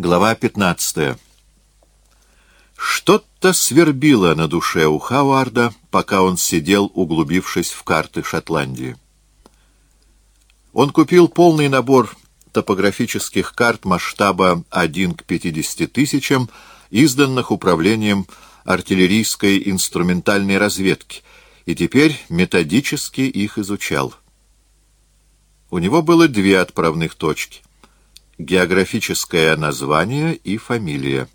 Глава 15. Что-то свербило на душе у Хауарда, пока он сидел, углубившись в карты Шотландии. Он купил полный набор топографических карт масштаба 1 к 50 тысячам, изданных Управлением артиллерийской инструментальной разведки, и теперь методически их изучал. У него было две отправных точки географическое название и фамилия.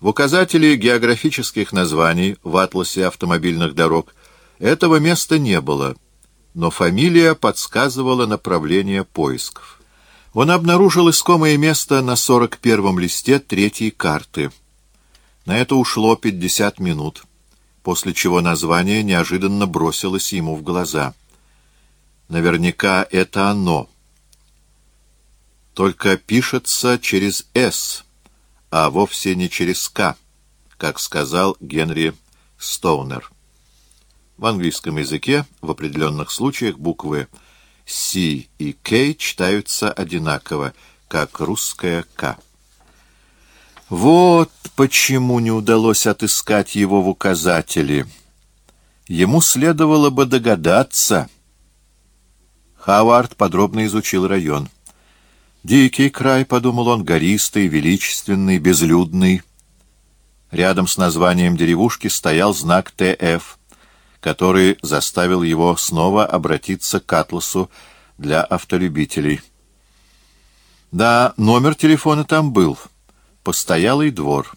В указателе географических названий в атласе автомобильных дорог этого места не было, но фамилия подсказывала направление поисков. Он обнаружил искомое место на 41-м листе третьей карты. На это ушло 50 минут, после чего название неожиданно бросилось ему в глаза. Наверняка это оно — только пишется через «С», а вовсе не через «К», как сказал Генри Стоунер. В английском языке в определенных случаях буквы «С» и «К» читаются одинаково, как русская «К». Вот почему не удалось отыскать его в указателе. Ему следовало бы догадаться. Хавард подробно изучил район. Дикий край, — подумал он, — гористый, величественный, безлюдный. Рядом с названием деревушки стоял знак ТФ, который заставил его снова обратиться к атласу для автолюбителей. Да, номер телефона там был. Постоялый двор.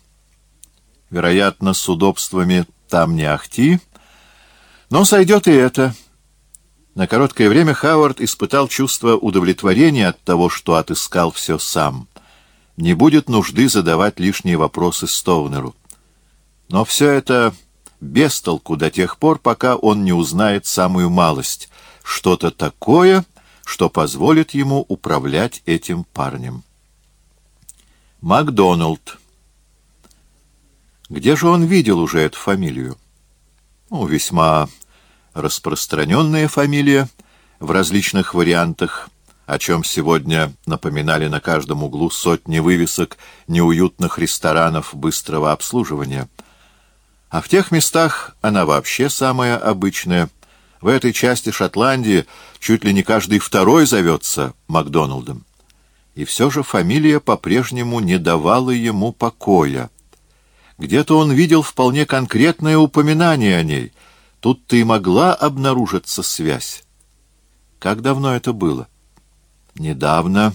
Вероятно, с удобствами там не ахти, но сойдет и это — на короткое время Хауард испытал чувство удовлетворения от того, что отыскал все сам. Не будет нужды задавать лишние вопросы Стоунеру. Но все это без толку до тех пор, пока он не узнает самую малость, что-то такое, что позволит ему управлять этим парнем. Макдоналд. Где же он видел уже эту фамилию? Ну, весьма распространенная фамилия в различных вариантах, о чем сегодня напоминали на каждом углу сотни вывесок неуютных ресторанов быстрого обслуживания. А в тех местах она вообще самая обычная. В этой части Шотландии чуть ли не каждый второй зовется Макдоналдом. И все же фамилия по-прежнему не давала ему покоя. Где-то он видел вполне конкретное упоминание о ней — Тут-то и могла обнаружиться связь. Как давно это было? Недавно.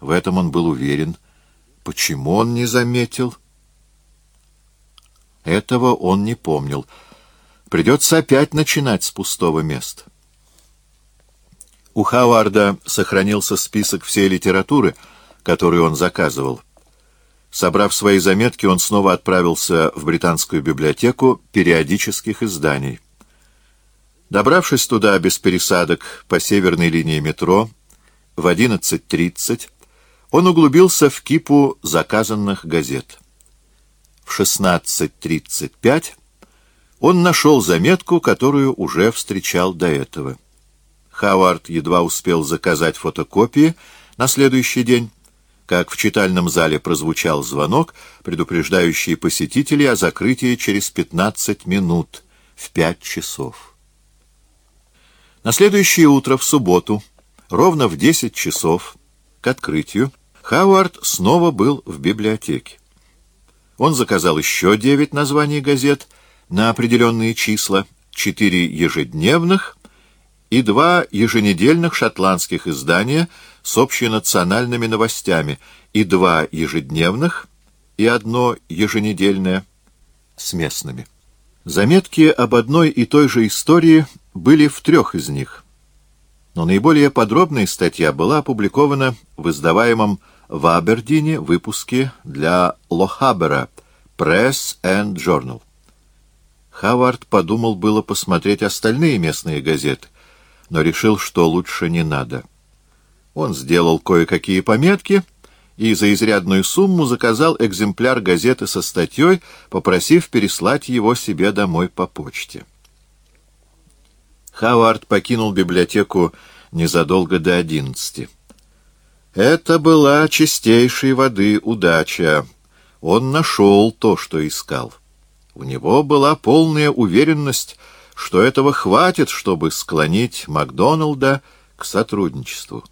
В этом он был уверен. Почему он не заметил? Этого он не помнил. Придется опять начинать с пустого места. У Хаварда сохранился список всей литературы, которую он заказывал. Собрав свои заметки, он снова отправился в британскую библиотеку периодических изданий. Добравшись туда без пересадок по северной линии метро в 11.30, он углубился в кипу заказанных газет. В 16.35 он нашел заметку, которую уже встречал до этого. Хавард едва успел заказать фотокопии на следующий день, как в читальном зале прозвучал звонок, предупреждающий посетителей о закрытии через 15 минут в 5 часов. На следующее утро, в субботу, ровно в десять часов, к открытию, Хауард снова был в библиотеке. Он заказал еще девять названий газет на определенные числа, четыре ежедневных и два еженедельных шотландских издания с общенациональными новостями и два ежедневных и одно еженедельное с местными. Заметки об одной и той же истории были в трех из них. Но наиболее подробная статья была опубликована в издаваемом в Абердине выпуске для Лохабера Press and Journal. Хавард подумал было посмотреть остальные местные газеты, но решил, что лучше не надо. Он сделал кое-какие пометки и за изрядную сумму заказал экземпляр газеты со статьей, попросив переслать его себе домой по почте. Хавард покинул библиотеку незадолго до одиннадцати. Это была чистейшей воды удача. Он нашел то, что искал. У него была полная уверенность, что этого хватит, чтобы склонить Макдоналда к сотрудничеству.